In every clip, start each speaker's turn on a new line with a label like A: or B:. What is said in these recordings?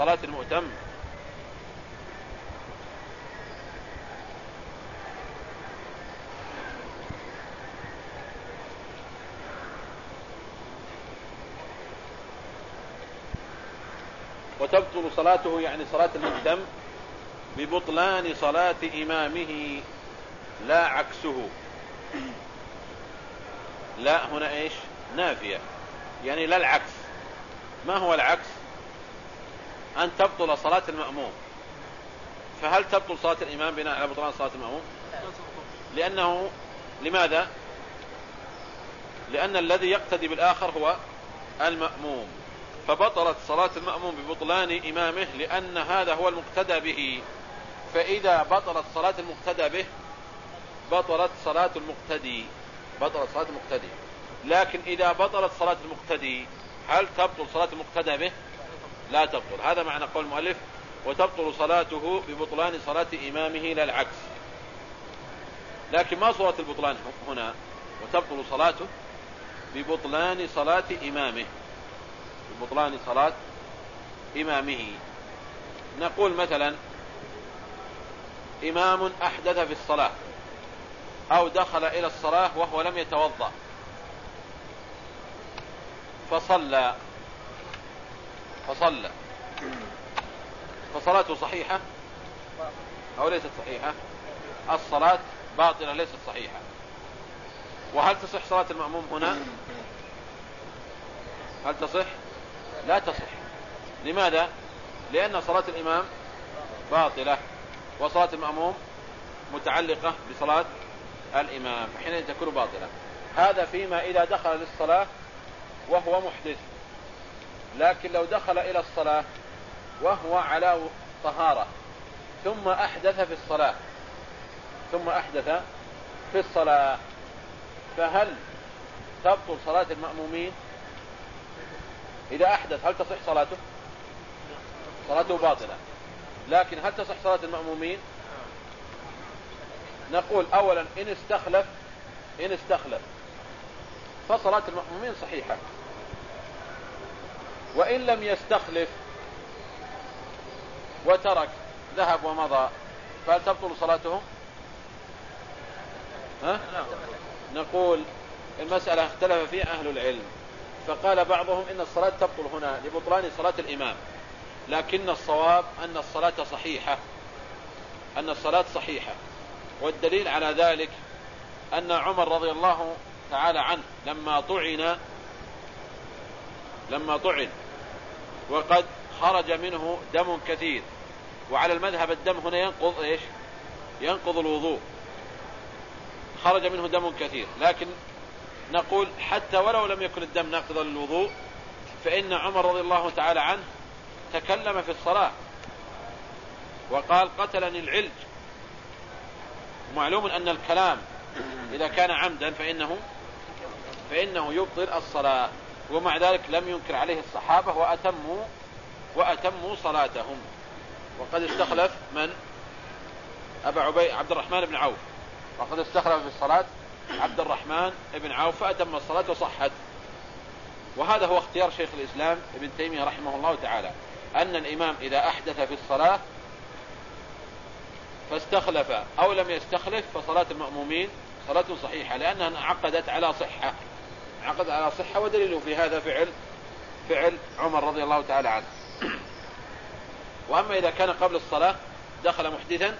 A: صلاة المؤتم. وتبطل صلاته يعني صلاة المؤتم ببطلان صلاة إمامه. لا عكسه. لا هنا إيش؟ نافية. يعني لا العكس. ما هو العكس؟ أن تبطل صلاة المأموم. فهل تبطل صلاة الإمام بناء على بطلان صلاة المأموم؟ لأنه لماذا؟ لأن الذي يقتدي بالآخر هو المأموم. فبطلت صلاة المأموم ببطلان إمامه لأن هذا هو المقتدى به. فإذا بطلت صلاة المقتدى به بطلت صلاة المقتدي. بطلت صلاة المقتدي. لكن إذا بطلت صلاة المقتدي هل تبطل صلاة المقتدى به؟ لا تبطل. هذا معنى قول المؤلف وتبطل صلاته ببطلان صلاة إمامه لا العكس. لكن ما صورة البطلان هنا؟ وتبطل صلاته ببطلان صلاة إمامه. ببطلان صلاة إمامه. نقول مثلا إمام أحدث في الصلاة أو دخل إلى الصلاة وهو لم يتوضأ فصلى فصلى. فصلاته صحيحة أو ليست صحيحة؟ الصلاة باطلة ليست صحيحة. وهل تصح صلاة المأموم هنا؟ هل تصح؟ لا تصح. لماذا؟ لأن صلاة الإمام باطلة وصلاة المأموم متعلقة بصلاة الإمام فحينئذ تكون باطلة. هذا فيما إذا دخل للصلاة وهو محدث. لكن لو دخل إلى الصلاة وهو على طهارة ثم أحدث في الصلاة ثم أحدث في الصلاة فهل تبطل صلاة المأمومين؟ إذا أحدث هل تصح صلاته؟ صلاته باطلة. لكن هل تصح صلاة المأمومين؟ نقول اولا إن استخلف إن استخلف فصلاة المأمومين صحيحة. وإن لم يستخلف وترك ذهب ومضى فهل تبطل صلاتهم ها؟ نقول المسألة اختلف فيها أهل العلم فقال بعضهم إن الصلاة تبطل هنا لبطلان صلاة الإمام لكن الصواب أن الصلاة صحيحة أن الصلاة صحيحة والدليل على ذلك أن عمر رضي الله تعالى عنه لما طعن لما طعن وقد خرج منه دم كثير. وعلى المذهب الدم هنا ينقض إيش؟ ينقض الوضوء. خرج منه دم كثير. لكن نقول حتى ولو لم يكن الدم ناقضا للوضوء فإن عمر رضي الله تعالى عنه تكلم في الصلاة وقال قتلني العلج. ومعلوم أن الكلام إذا كان عمدا فإنه فإنه يبطل الصلاة. ومع ذلك لم ينكر عليه الصحابة وأتموا وأتموا صلاتهم. وقد استخلف من؟ أبا عبي عبد الرحمن بن عوف. وقد استخلف في الصلاة عبد الرحمن بن عوف فأتم الصلاة وصحت. وهذا هو اختيار شيخ الإسلام ابن تيمية رحمه الله تعالى. أن الإمام إذا أحدث في الصلاة فاستخلف أو لم يستخلف فصلاة المأمومين صلاة صحيحة لأنها انعقدت على صحة. عقد على صحة ودليله في هذا فعل فعل عمر رضي الله تعالى عنه. وأما إذا كان قبل الصلاة دخل محدثا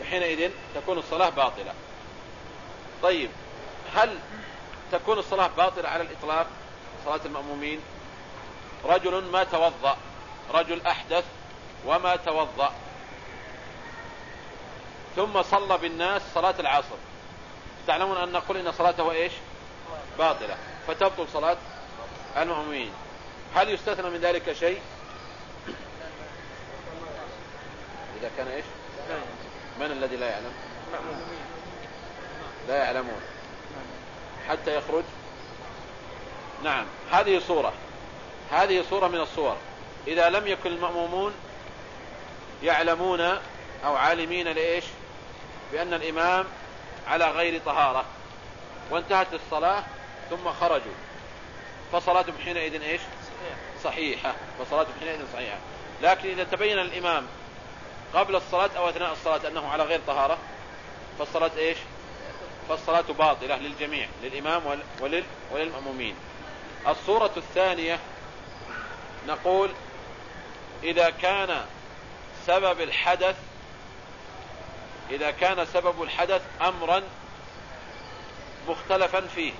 A: فحينئذ تكون الصلاة باطلة. طيب هل تكون الصلاة باطلة على الإطلاق؟ صلاة المأمومين. رجل ما توضأ رجل أحدث وما توضأ. ثم صلى بالناس صلاة العصر. تعلمون أن نقول إن صلاته إيش؟ باطلة. فتبطل صلاة المؤمنين. هل يستثنى من ذلك شيء؟ إذا كان إيش؟ من الذي لا يعلم؟ لا يعلمون. حتى يخرج؟ نعم. هذه صورة. هذه صورة من الصور. إذا لم يكن المأمومون يعلمون أو عالمين لإيش؟ بأن الإمام على غير طهارة. وانتهت الصلاة ثم خرجوا. فصلاتهم حينئذ إيش؟ صحيحة. فصلاته حينئذ صحيحة. لكن إذا تبين الإمام قبل الصلاة أو أثناء الصلاة أنه على غير طهارة فالصلاة إيش؟ فالصلاة باطلة للجميع للإمام ولل وللمأمومين. الصورة الثانية نقول إذا كان سبب الحدث إذا كان سبب الحدث أمرا مختلفا فيه.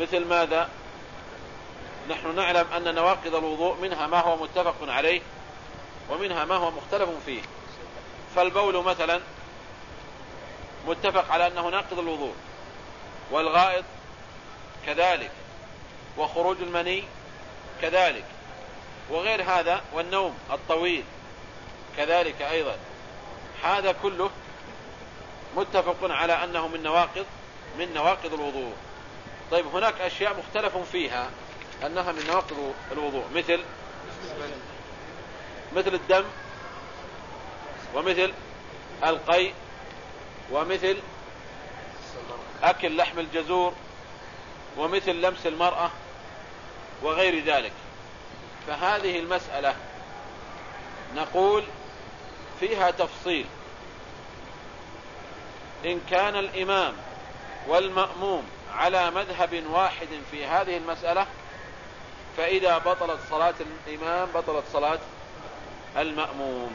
A: مثل ماذا؟ نحن نعلم أن نواقض الوضوء منها ما هو متفق عليه ومنها ما هو مختلف فيه. فالبول مثلا متفق على أنه ناقض الوضوء والغائط كذلك وخروج المني كذلك وغير هذا والنوم الطويل كذلك أيضا. هذا كله متفق على أنه من نواقض من نواقض الوضوء. طيب هناك أشياء مختلف فيها أنها من نواقض الوضوء مثل مثل الدم ومثل القي ومثل أكل لحم الجزور ومثل لمس المرأة وغير ذلك. فهذه المسألة نقول فيها تفصيل. إن كان الإمام والمأموم على مذهب واحد في هذه المسألة فإذا بطلت صلاة الإمام بطلت صلاة المأموم.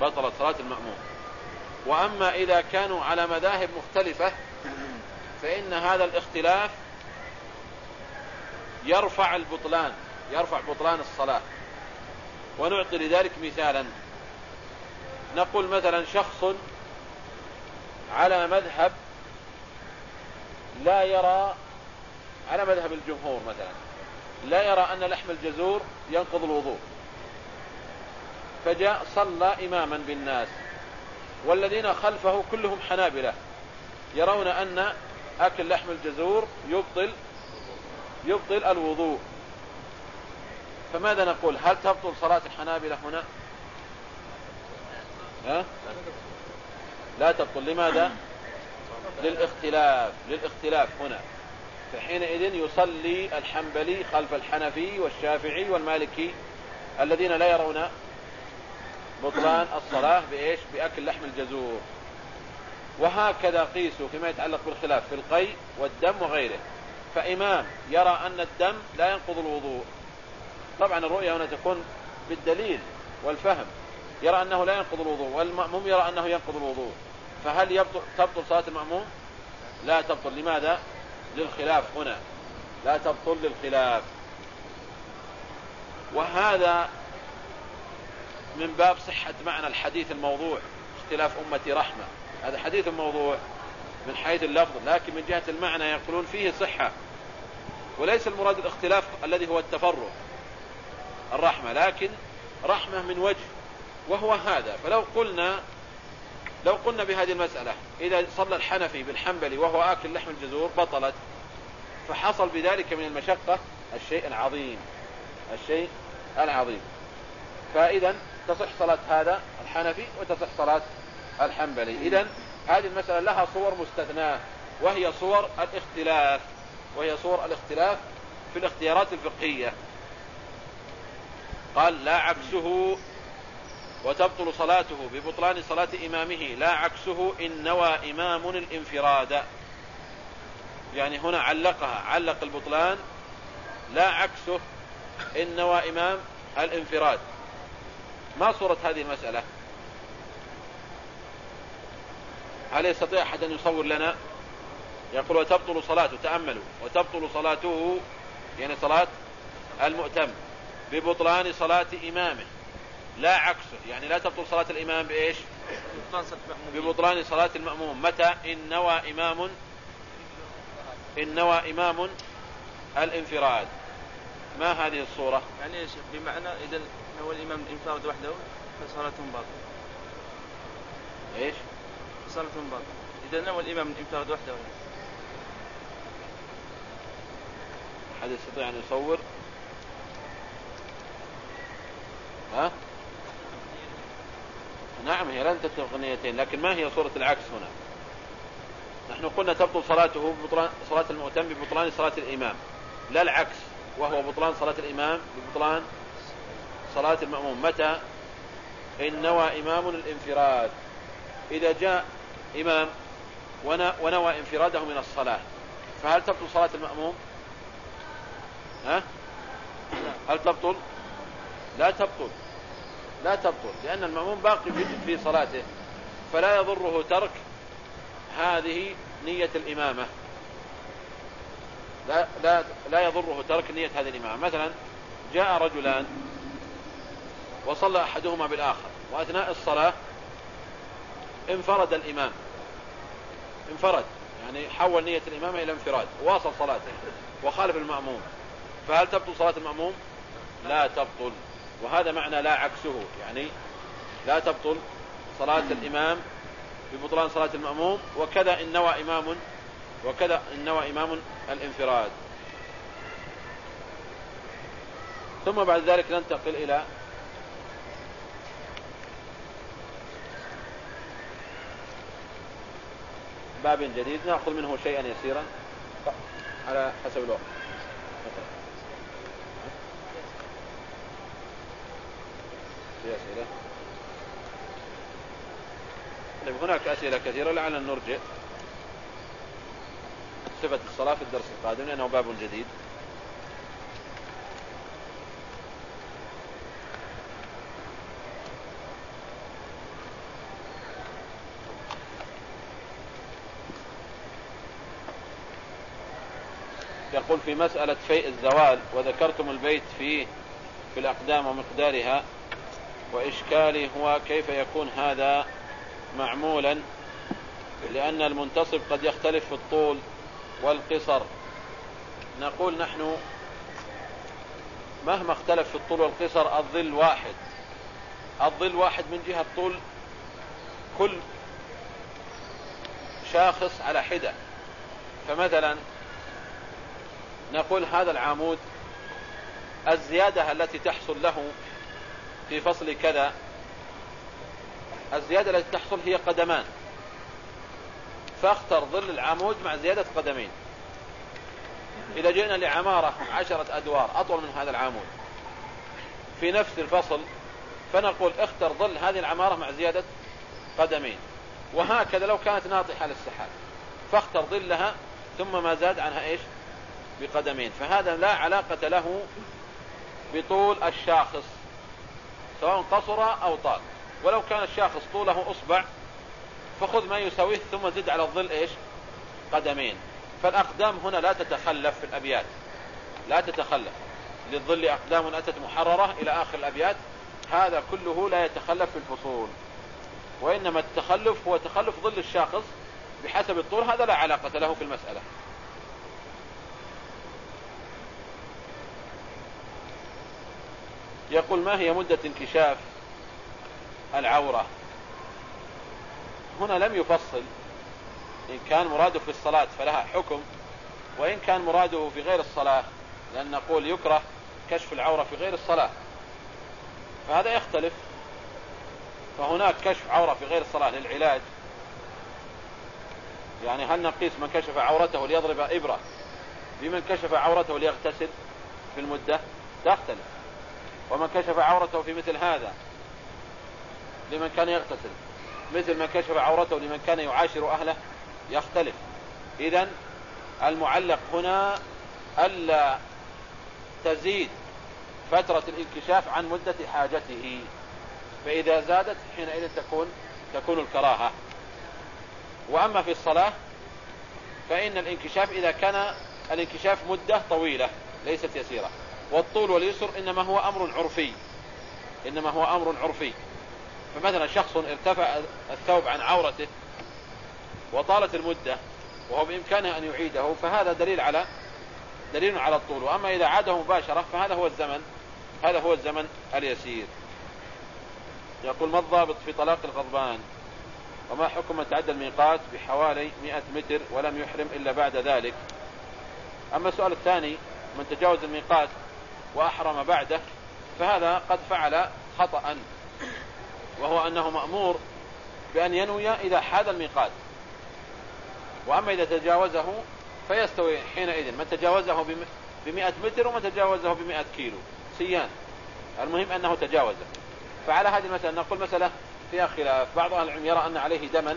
A: بطلت صلاة المأموم. وأما إذا كانوا على مذاهب مختلفة فإن هذا الاختلاف يرفع البطلان يرفع بطلان الصلاة. ونعطي لذلك مثالا. نقول مثلا شخص على مذهب لا يرى على مذهب الجمهور مثلا لا يرى أن لحم الجزور ينقض الوضوء. فجاء صلى إماما بالناس والذين خلفه كلهم حنابلة يرون أن أكل لحم الجزور يبطل يبطل الوضوء. فماذا نقول؟ هل تبطل صلاة الحنابلة هنا؟ ها؟ لا تبطل. لماذا؟ للاختلاف للاختلاف هنا. فحينئذ يصلي الحنبلي خلف الحنفي والشافعي والمالكي الذين لا يرون بطلان الصلاة بإيش؟ بأكل لحم الجزور. وهكذا قيسوا فيما يتعلق بالخلاف في القي والدم وغيره. فإمام يرى أن الدم لا ينقض الوضوء. طبعا الرؤية هنا تكون بالدليل والفهم. يرى أنه لا ينقض الوضوء والمأموم يرى أنه ينقض الوضوء. فهل يبطل تبطل صلاة المأموم؟ لا تبطل لماذا؟ للخلاف هنا. لا تبطل للخلاف. وهذا من باب صحة معنى الحديث الموضوع اختلاف أمتي رحمة. هذا حديث موضوع من حيث اللفظ لكن من جهة المعنى يقولون فيه صحة. وليس المراد الاختلاف الذي هو التفرق الرحمة لكن رحمة من وجه وهو هذا. فلو قلنا لو قلنا بهذه المسألة إذا صلى الحنفي بالحنبلي وهو آكل لحم الجزور بطلت فحصل بذلك من المشقة الشيء العظيم الشيء العظيم. فإذا تصح صلاة هذا الحنفي وتصح صلاة الحنبلي. إذا هذه المسألة لها صور مستثناة وهي صور الاختلاف وهي صور الاختلاف في الاختيارات الفقهية. قال لا عكسه وتبطل صلاته ببطلان صلاة إمامه لا عكسه إن نوى إمام الانفراد. يعني هنا علقها علق البطلان لا عكسه إن نوى إمام الانفراد. ما صورة هذه المسألة؟ هل يستطيع أحد أن يصور لنا؟ يقول وتبطل صلاته تأملوا. وتبطل صلاته يعني صلاة المؤتم ببطلان صلاة إمامه. لا عكسه يعني لا تبطل صلاة الإمام بإيش؟ ببطلان صلاة المأموم. متى؟ إن نوى إمام إن نوى إمام الانفراد. ما هذه الصورة؟
B: يعني إيش؟ بمعنى إذا هو الإمام انفرد وحده فصلاتهم باطلة.
A: إيش؟
B: صلاتهم باطلة. إذا نوى الإمام انفرد وحده.
A: أحد يستطيع أن يصور؟ ها؟ نعم هي لن تتفق نيتين لكن ما هي صورة العكس هنا؟ نحن قلنا تبطل صلاته صلاة المؤتم ببطلان صلاة الإمام. لا العكس وهو بطلان صلاة الإمام ببطلان صلاة المأموم. متى؟ إن نوى إمام الانفراد. إذا جاء إمام ونوى انفراده من الصلاة فهل تبطل صلاة المأموم؟ ها؟ هل تبطل؟ لا تبطل. لا تبطل لأن المأموم باقي في صلاته فلا يضره ترك هذه نية الإمامة. لا, لا, لا يضره ترك نية هذه الإمامة. مثلا جاء رجلان وصلى أحدهما بالآخر وأثناء الصلاة انفرد الإمام. انفرد يعني حول نية الإمامة إلى انفراد واصل صلاته وخالف المأموم. فهل تبطل صلاة المأموم؟ لا تبطل. وهذا معنى لا عكسه. يعني لا تبطل صلاة الإمام ببطلان صلاة المأموم وكذا إن نوى إمام وكذا إن نوى إمام الانفراد. ثم بعد ذلك ننتقل إلى باب جديد. نأخذ منه شيئا يسيرا على حسب الوقت. في أسئلة. طيب هناك أسئلة كثيرة لعلنا نرجع. صفة الصلاة في الدرس القادم لأنه باب جديد. يقول في مسألة فيء الزوال وذكرتم البيت فيه في الأقدام ومقدارها وإشكالي هو كيف يكون هذا معمولا لأن المنتصب قد يختلف في الطول والقصر. نقول نحن مهما اختلف في الطول والقصر الظل واحد. الظل واحد من جهة طول كل شاخص على حدة. فمثلا نقول هذا العمود الزيادة التي تحصل له في فصل كذا. الزيادة التي تحصل هي قدمان. فاختر ظل العمود مع زيادة قدمين. إذا جئنا لعمارة عشرة أدوار أطول من هذا العمود. في نفس الفصل فنقول اختر ظل هذه العمارة مع زيادة قدمين. وهكذا لو كانت ناطحة للسحاب. فاختر ظلها ثم ما زاد عنها إيش؟ بقدمين. فهذا لا علاقة له بطول الشاخص. سواء قصر أو طال ولو كان الشاخص طوله أصبع فخذ ما يساويه ثم زد على الظل إيش؟ قدمين. فالأقدام هنا لا تتخلف في الأبيات. لا تتخلف. للظل أقدام أتت محررة إلى آخر الأبيات. هذا كله لا يتخلف في الفصول. وإنما التخلف هو تخلف ظل الشاخص بحسب الطول. هذا لا علاقة له في المسألة. يقول ما هي مدة انكشاف العورة؟ هنا لم يفصل إن كان مراده في الصلاة فلها حكم وإن كان مراده في غير الصلاة لأن نقول يكره كشف العورة في غير الصلاة. فهذا يختلف. فهناك كشف عورة في غير الصلاة للعلاج. يعني هل نقيس من كشف عورته ليضرب إبرة؟ بمن كشف عورته ليغتسل في المدة؟ تختلف ومن كشف عورته في مثل هذا لمن كان يغتسل مثل من كشف عورته لمن كان يعاشر أهله يختلف. إذا المعلق هنا ألا تزيد فترة الانكشاف عن مدة حاجته. فإذا زادت حينئذ تكون تكون الكراهة. وأما في الصلاة فإن الانكشاف إذا كان الانكشاف مدة طويلة ليست يسيرة. والطول واليسر إنما هو أمر عرفي. إنما هو أمر عرفي. فمثلا شخص ارتفع الثوب عن عورته وطالت المدة وهو بإمكانه أن يعيده فهذا دليل على دليل على الطول. وأما إذا عاده مباشرة فهذا هو الزمن هذا هو الزمن اليسير. يقول ما الضابط في طلاق الغضبان؟ وما حكم تعدى الميقات بحوالي 100 متر ولم يحرم إلا بعد ذلك؟ أما السؤال الثاني من تجاوز الميقات وأحرم بعده فهذا قد فعل خطأ. وهو أنه مأمور بأن ينوي إذا حاد الميقات. وأما إذا تجاوزه فيستوي حينئذ. من تجاوزه بمئة متر ومن تجاوزه بمئة كيلو. سيان. المهم أنه تجاوزه. فعلى هذه المسألة نقول مسألة فيها خلاف. بعض أهل العلم يرى أن عليه دما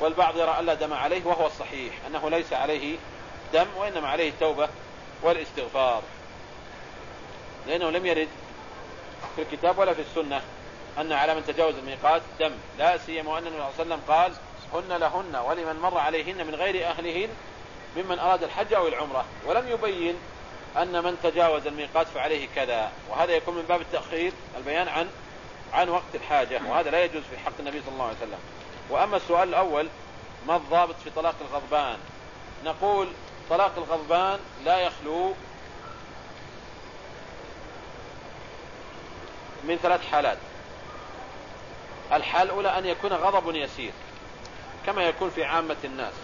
A: والبعض يرى أن لا دم عليه وهو الصحيح أنه ليس عليه دم وإنما عليه التوبة والإستغفار. لأنه لم يرد في الكتاب ولا في السنة أن على من تجاوز الميقات دم لا سيما وأن النبي صلى الله عليه وسلم قال هن لهن ولمن مر عليهن من غير أهلهن ممن أراد الحج أو العمرة. ولم يبين أن من تجاوز الميقات فعليه كذا وهذا يكون من باب التأخير البيان عن عن وقت الحاجة وهذا لا يجوز في حق النبي صلى الله عليه وسلم. وأما السؤال الأول ما الضابط في طلاق الغضبان؟ نقول طلاق الغضبان لا يخلو من ثلاث حالات. الحال الأولى أن يكون غضب يسير كما يكون في عامة الناس.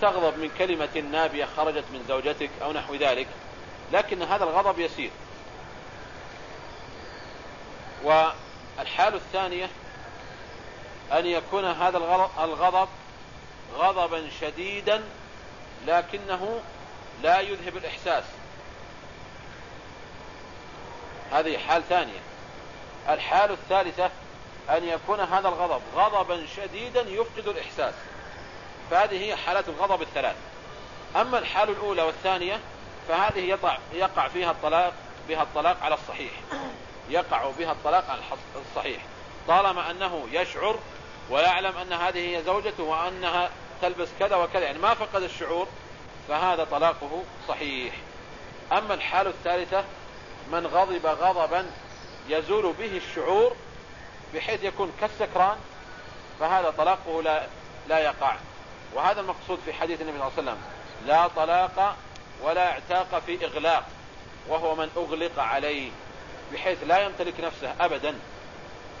A: تغضب من كلمة نابية خرجت من زوجتك أو نحو ذلك لكن هذا الغضب يسير. والحال الثانية أن يكون هذا الغضب غضبا شديدا لكنه لا يذهب الإحساس. هذه حال ثانية. الحال الثالثة أن يكون هذا الغضب غضبا شديدا يفقد الإحساس. فهذه هي حالات الغضب الثلاث. أما الحال الأولى والثانية فهذه يقع, يقع فيها الطلاق بها الطلاق على الصحيح. يقع بها الطلاق على الصحيح. طالما أنه يشعر ويعلم أن هذه هي زوجته وأنها تلبس كذا وكذا يعني ما فقد الشعور فهذا طلاقه صحيح. أما الحال الثالثة من غضب غضبا يزول به الشعور بحيث يكون كالسكران فهذا طلاقه لا, لا يقع. وهذا المقصود في حديث النبي صلى الله عليه وسلم لا طلاق ولا اعتاق في إغلاق وهو من أغلق عليه بحيث لا يمتلك نفسه أبدا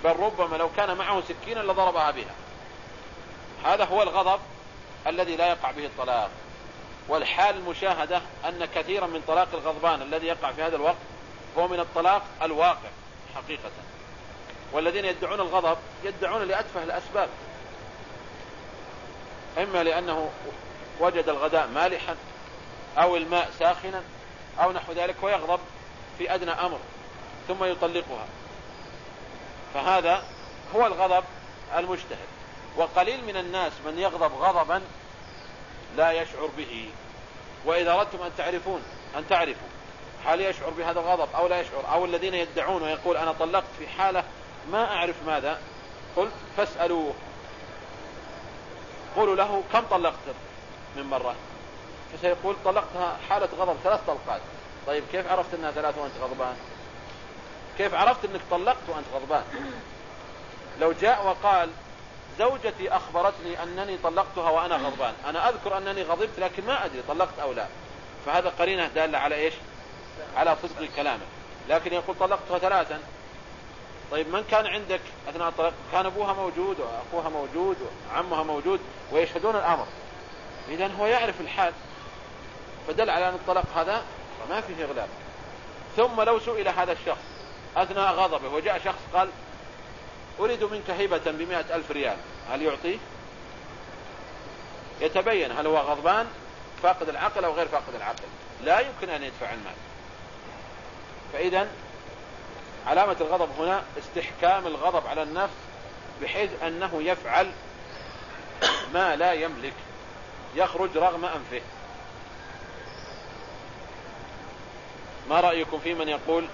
A: بل ربما لو كان معه سكينا لضربها بها. هذا هو الغضب الذي لا يقع به الطلاق. والحال المشاهدة أن كثيرا من طلاق الغضبان الذي يقع في هذا الوقت هو من الطلاق الواقع حقيقة. والذين يدعون الغضب يدعون لأتفه الأسباب. إما لأنه وجد الغداء مالحا أو الماء ساخنا أو نحو ذلك ويغضب في أدنى أمر ثم يطلقها. فهذا هو الغضب المجتهد. وقليل من الناس من يغضب غضبا لا يشعر به. وإذا أردتم أن تعرفون أن تعرفوا هل يشعر بهذا الغضب أو لا يشعر؟ أو الذين يدعون ويقول أنا طلقت في حالة ما أعرف ماذا؟ قلت فاسألوه. قولوا له كم طلقت؟ من مرة. فسيقول طلقتها حالة غضب ثلاث طلقات. طيب كيف عرفت إنها ثلاث وأنت غضبان؟ كيف عرفت إنك طلقت وأنت غضبان؟ لو جاء وقال زوجتي أخبرتني أنني طلقتها وأنا غضبان. أنا أذكر أنني غضبت لكن ما أدري طلقت أو لا. فهذا قرينة دالة على إيش؟ على صدق كلامه. لكن يقول طلقتها ثلاثا. طيب من كان عندك أثناء الطلاق؟ كان أبوها موجود وأخوها موجود وعمها موجود ويشهدون الأمر. اذا هو يعرف الحال. فدل على أن الطلاق هذا ما فيه اغلاب ثم لو سئل هذا الشخص أثناء غضبه وجاء شخص قال أريد منك هبة بمئة ألف ريال. هل يعطيه؟ يتبين هل هو غضبان فاقد العقل أو غير فاقد العقل. لا يمكن أن يدفع المال. فاذا علامة الغضب هنا استحكام الغضب على النفس بحيث أنه يفعل ما لا يملك يخرج رغم أنفه. ما رأيكم في من يقول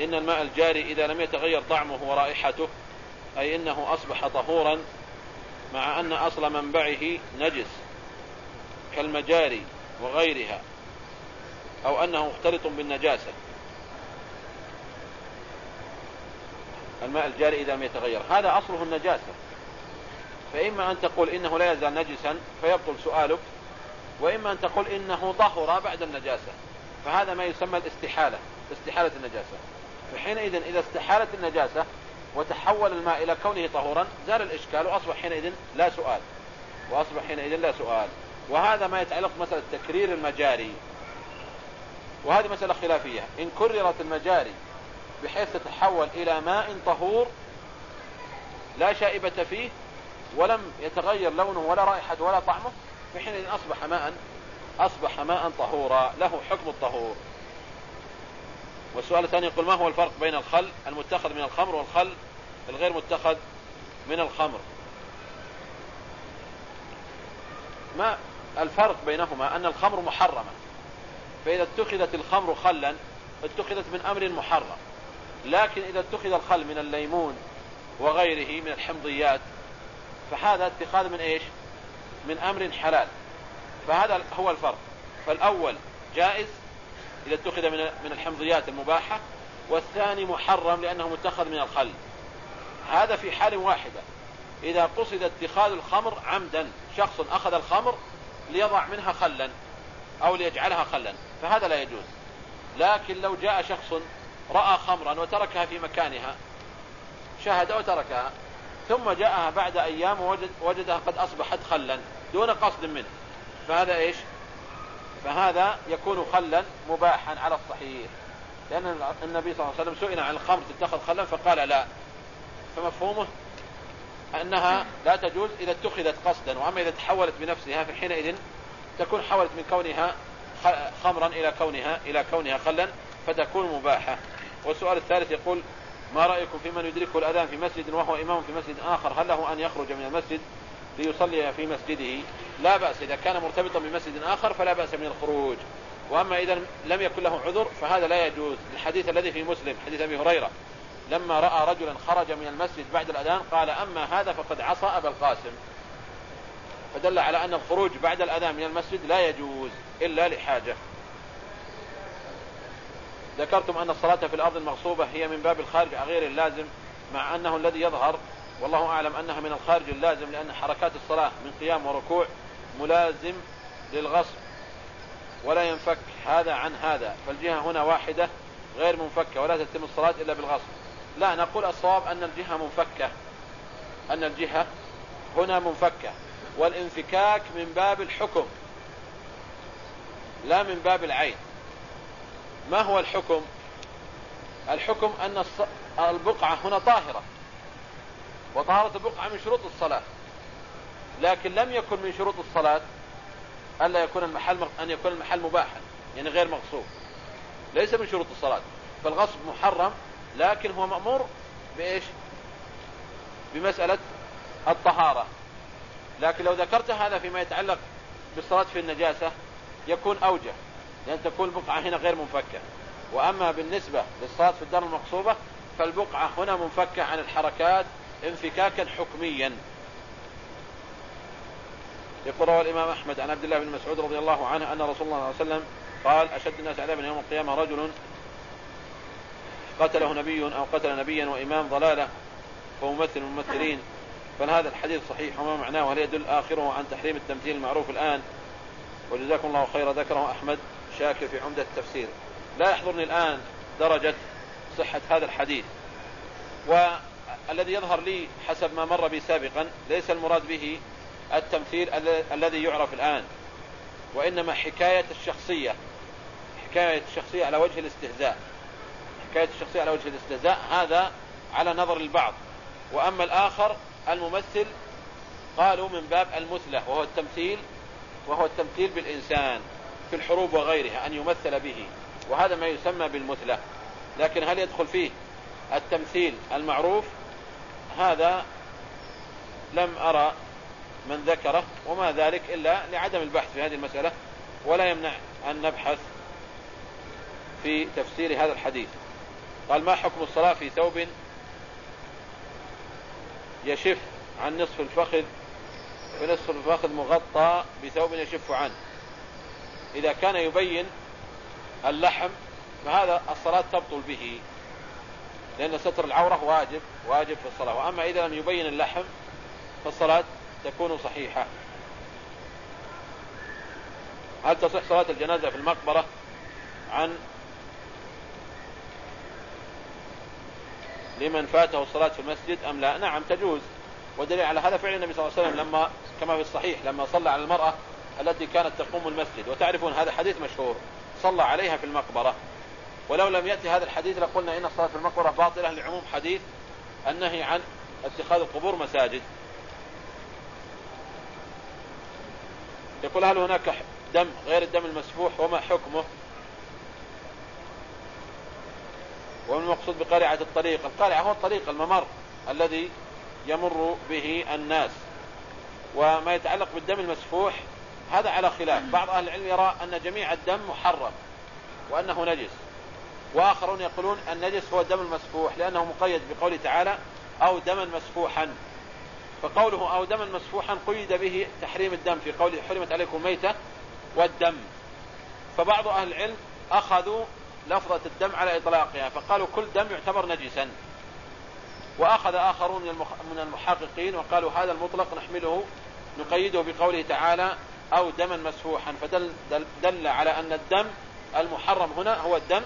A: إن الماء الجاري إذا لم يتغير طعمه ورائحته أي إنه أصبح طهورا مع أن أصل منبعه نجس كالمجاري وغيرها أو أنه مختلط بالنجاسة. الماء الجاري إذا لم يتغير. هذا أصله النجاسة. فإما أن تقول إنه لا يزال نجسا فيبطل سؤالك. وإما أن تقول إنه طهر بعد النجاسة. فهذا ما يسمى الاستحالة استحالة النجاسة. فحينئذ إذا استحالت النجاسة وتحول الماء إلى كونه طهورا زال الإشكال وأصبح حينئذ لا سؤال. وأصبح حينئذ لا سؤال. وهذا ما يتعلق بمسألة تكرير المجاري. وهذه مسألة خلافية. إن كررت المجاري بحيث تتحول إلى ماء طهور لا شائبة فيه ولم يتغير لونه ولا رائحته ولا طعمه في حين أصبح ماء أصبح ماء طهورا له حكم الطهور. والسؤال الثاني يقول ما هو الفرق بين الخل المتخذ من الخمر والخل الغير متخذ من الخمر؟ ما الفرق بينهما؟ أن الخمر محرمة فإذا اتخذت الخمر خلا اتخذت من أمر محرم. لكن إذا اتخذ الخل من الليمون وغيره من الحمضيات فهذا اتخاذ من إيش؟ من أمر حلال. فهذا هو الفرق. فالأول جائز إذا اتخذ من الحمضيات المباحة والثاني محرم لأنه متخذ من الخل. هذا في حال واحدة. إذا قصد اتخاذ الخمر عمدا شخص أخذ الخمر ليضع منها خلا أو ليجعلها خلا فهذا لا يجوز. لكن لو جاء شخص رأى خمرا وتركها في مكانها شاهد وتركها ثم جاءها بعد أيام ووجد وجدها قد أصبحت خلا دون قصد منه. فهذا إيش؟ فهذا يكون خلا مباحا على الصحيح. لأن النبي صلى الله عليه وسلم سئل عن الخمر تتخذ خلا فقال لا. فمفهومه؟ أنها لا تجوز إذا اتخذت قصدا وأما إذا تحولت بنفسها فحينئذ تكون حولت من كونها خمرا إلى كونها إلى كونها خلا فتكون مباحة. والسؤال الثالث يقول ما رأيكم في من يدركه الأذان في مسجد وهو إمام في مسجد آخر؟ هل له أن يخرج من المسجد ليصلي في مسجده؟ لا بأس إذا كان مرتبطا بمسجد آخر فلا بأس من الخروج. وأما إذا لم يكن له عذر فهذا لا يجوز. الحديث الذي في مسلم حديث أبي هريرة لما رأى رجلا خرج من المسجد بعد الأذان قال أما هذا فقد عصى أبا القاسم. فدل على أن الخروج بعد الأذان من المسجد لا يجوز إلا لحاجة. ذكرتم أن الصلاة في الأرض المغصوبة هي من باب الخارج غير اللازم مع أنه الذي يظهر والله أعلم أنها من الخارج اللازم لأن حركات الصلاة من قيام وركوع ملازم للغصب ولا ينفك هذا عن هذا. فالجهة هنا واحدة غير منفكة ولا تتم الصلاة إلا بالغصب. لا نقول الصواب أن الجهة منفكة. أن الجهة هنا منفكة. والانفكاك من باب الحكم لا من باب العين. ما هو الحكم؟ الحكم أن البقعة هنا طاهرة وطهارة البقعة من شروط الصلاة. لكن لم يكن من شروط الصلاة ألا يكون المحل أن يكون المحل مباحا يعني غير مغصوب. ليس من شروط الصلاة. فالغصب محرم لكن هو مأمور بإيش؟ بمسألة الطهارة. لكن لو ذكرت هذا فيما يتعلق بالصلاة في النجاسة يكون أوجه. لأن تكون البقعة هنا غير منفكة. وأما بالنسبة للصلاة في الدار المقصوبة فالبقعة هنا منفكة عن الحركات انفكاكا حكميا. يقول روى الإمام أحمد عن عبد الله بن مسعود رضي الله عنه أن رسول الله صلى الله عليه وسلم قال أشد الناس عذابا يوم القيامة رجل قتله نبي أو قتل نبيا وإمام ضلالة وممثل الممثلين. فهذا الحديث صحيح وما معناه وهل يدل آخره عن تحريم التمثيل المعروف الآن؟ وجزاكم الله خيرا. ذكره أحمد. شاكر في عمدة التفسير. لا يحضرني الآن درجة صحة هذا الحديث. والذي يظهر لي حسب ما مر بي سابقا ليس المراد به التمثيل الذي يعرف الآن. وإنما حكاية الشخصية. حكاية الشخصية على وجه الاستهزاء. حكاية الشخصية على وجه الاستهزاء هذا على نظر البعض. وأما الآخر الممثل قالوا من باب المثلة وهو التمثيل وهو التمثيل بالإنسان. في الحروب وغيرها أن يمثل به وهذا ما يسمى بالمثلة. لكن هل يدخل فيه التمثيل المعروف؟ هذا لم أرى من ذكره وما ذلك إلا لعدم البحث في هذه المسألة ولا يمنع أن نبحث في تفسير هذا الحديث. قال ما حكم الصلاة في ثوب يشف عن نصف الفخذ ونصف الفخذ مغطى بثوب يشف عنه؟ إذا كان يبين اللحم فهذا الصلاة تبطل به لأن ستر العورة واجب واجب في الصلاة. وأما إذا لم يبين اللحم فالصلاة تكون صحيحة. هل تصح صلاة الجنازة في المقبرة؟ عن لمن فاته الصلاة في المسجد أم لا؟ نعم تجوز. ودليل على هذا فعل النبي صلى الله عليه وسلم لما كما في الصحيح لما صلى على المرأة التي كانت تقوم المسجد. وتعرفون هذا حديث مشهور. صلى عليها في المقبرة. ولو لم يأتي هذا الحديث لقلنا إن الصلاة في المقبرة باطلة لعموم حديث النهي عن اتخاذ القبور مساجد. يقول هل هناك دم غير الدم المسفوح؟ وما حكمه؟ وما المقصود بقارعة الطريق؟ القارعة هو الطريق الممر الذي يمر به الناس. وما يتعلق بالدم المسفوح هذا على خلاف. بعض أهل العلم يرى أن جميع الدم محرم وأنه نجس. وآخرون يقولون النجس هو الدم المسفوح لأنه مقيد بقوله تعالى أو دما مسفوحا. فقوله أو دما مسفوحا قيد به تحريم الدم في قوله حرمت عليكم ميتة والدم. فبعض أهل العلم أخذوا لفظة الدم على إطلاقها فقالوا كل دم يعتبر نجسا. وأخذ آخرون من المحققين وقالوا هذا المطلق نحمله نقيده بقوله تعالى أو دما مسفوحا فدل دل, دل على أن الدم المحرم هنا هو الدم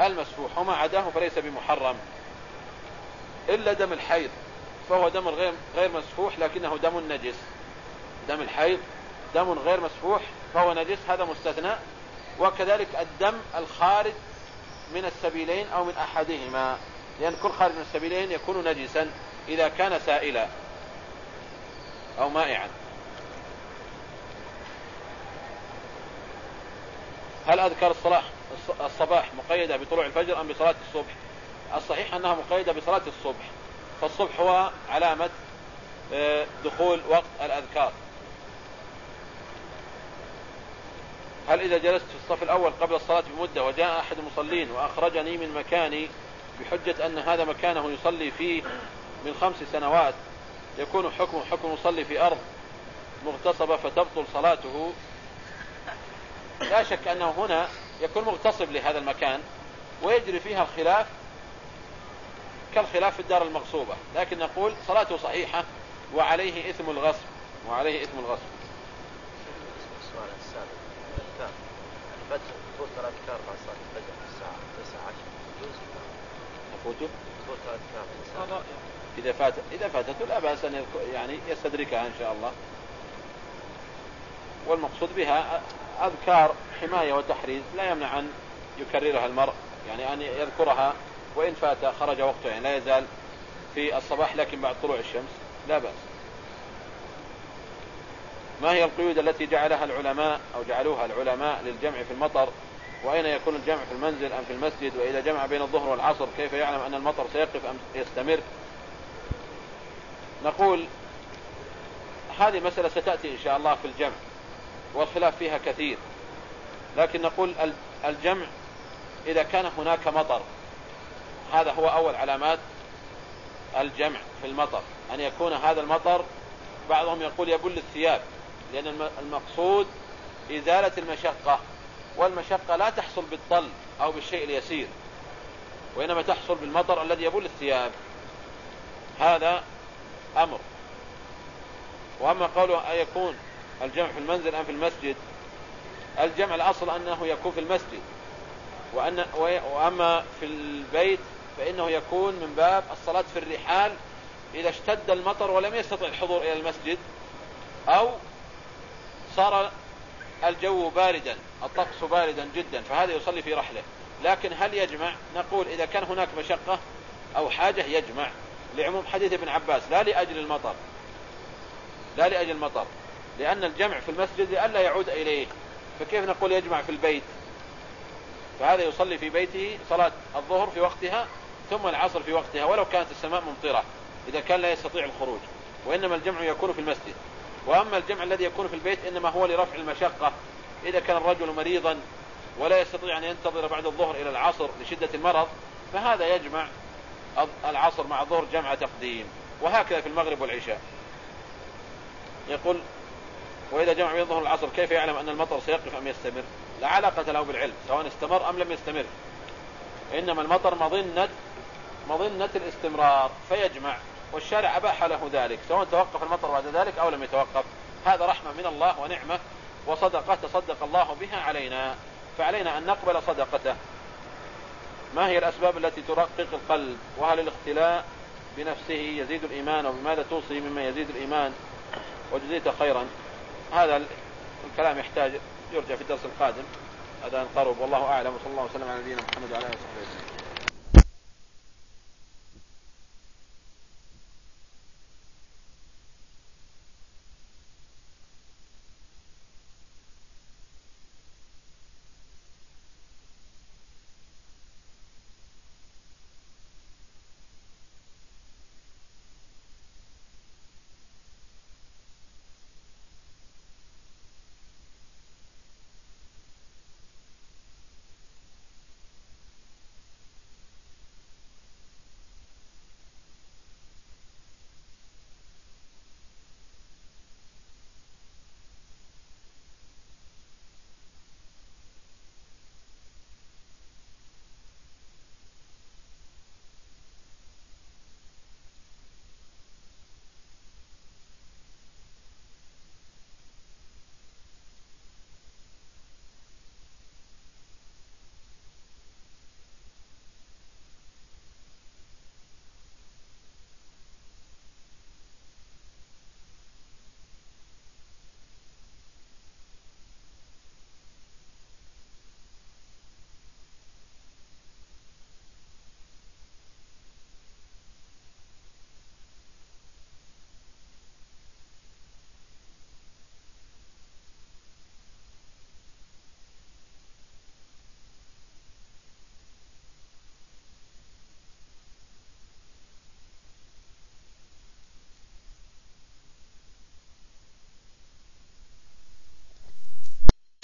A: المسفوح وما عداه فليس بمحرم. إلا دم الحيض فهو دم غير غير مسفوح لكنه دم نجس. دم الحيض دم غير مسفوح فهو نجس هذا مستثنى. وكذلك الدم الخارج من السبيلين أو من أحدهما لأن كل خارج من السبيلين يكون نجسا إذا كان سائلا أو مائعا. هل أذكر الصلاح الصباح مقيدة بطلوع الفجر أم بصلاة الصبح؟ الصحيح أنها مقيدة بصلاة الصبح فالصبح هو علامة آه، دخول وقت الأذكار. هل إذا جلست في الصف الأول قبل الصلاة بمدة وجاء أحد المصلين وأخرجني من مكاني بحجة أن هذا مكانه يصلي فيه من خمس سنوات يكون حكم حكم مصلي في أرض مغتصبة فتبطل صلاته لا شك أنه هنا يكون مغتصب لهذا المكان ويجري فيها الخلاف كالخلاف في الدار المغصوبة. لكن نقول صلاته صحيحة وعليه إثم الغصب وعليه إثم الغصب.
C: السؤال السابق الفتح تفوت الأذكار بعد صلاة الفجر الساعة 9 10 يجوز
A: تفوته؟
C: تفوت الأذكار
A: إذا فات إذا فاتته لا بأس أن يعني يستدركها إن شاء الله. والمقصود بها أذكار حماية وتحريز لا يمنع أن يكررها المرء يعني أن يذكرها وإن فات خرج وقته يعني لا يزال في الصباح لكن بعد طلوع الشمس لا بأس. ما هي القيود التي جعلها العلماء أو جعلوها العلماء للجمع في المطر؟ وأين يكون الجمع في المنزل أم في المسجد؟ وإذا جمع بين الظهر والعصر كيف يعلم أن المطر سيقف أم يستمر؟ نقول هذه مسألة ستأتي إن شاء الله في الجمع. والخلاف فيها كثير. لكن نقول الجمع إذا كان هناك مطر هذا هو أول علامات الجمع في المطر. أن يكون هذا المطر بعضهم يقول يبل الثياب لأن المقصود إزالة المشقة والمشقة لا تحصل بالطل أو بالشيء اليسير وإنما تحصل بالمطر الذي يبل الثياب. هذا أمر. وأما قوله أن يكون الجمع في المنزل أم في المسجد؟ الجمع الأصل أنه يكون في المسجد. وأن وأما في البيت فإنه يكون من باب الصلاة في الرحال إذا اشتد المطر ولم يستطع الحضور إلى المسجد أو صار الجو باردا الطقس باردا جدا فهذا يصلي في رحله. لكن هل يجمع؟ نقول إذا كان هناك مشقة أو حاجة يجمع لعموم حديث ابن عباس لا لأجل المطر. لا لأجل المطر. لأن الجمع في المسجد لئلا يعود إليه. فكيف نقول يجمع في البيت؟ فهذا يصلي في بيته صلاة الظهر في وقتها ثم العصر في وقتها ولو كانت السماء ممطرة إذا كان لا يستطيع الخروج. وإنما الجمع يكون في المسجد. وأما الجمع الذي يكون في البيت إنما هو لرفع المشقة. إذا كان الرجل مريضا ولا يستطيع أن ينتظر بعد الظهر إلى العصر لشدة المرض فهذا يجمع العصر مع الظهر جمع تقديم. وهكذا في المغرب والعشاء. يقول وإذا جمع بين الظهر والعصر كيف يعلم أن المطر سيقف أم يستمر؟ لا علاقة له بالعلم سواء استمر أم لم يستمر. إنما المطر مظنة مظنة الاستمرار فيجمع والشارع أباح له ذلك سواء توقف المطر بعد ذلك أو لم يتوقف. هذا رحمة من الله ونعمة وصدقة تصدق الله بها علينا فعلينا أن نقبل صدقته. ما هي الأسباب التي ترقق القلب؟ وهل الاختلاء بنفسه يزيد الإيمان وبماذا توصي مما يزيد الإيمان؟ وجزيت خيرا. هذا الكلام يحتاج يرجع في الدرس القادم. هذا قرب. والله أعلم. وصلى الله وسلم على نبينا محمد وعلى آله وصحبه وسلم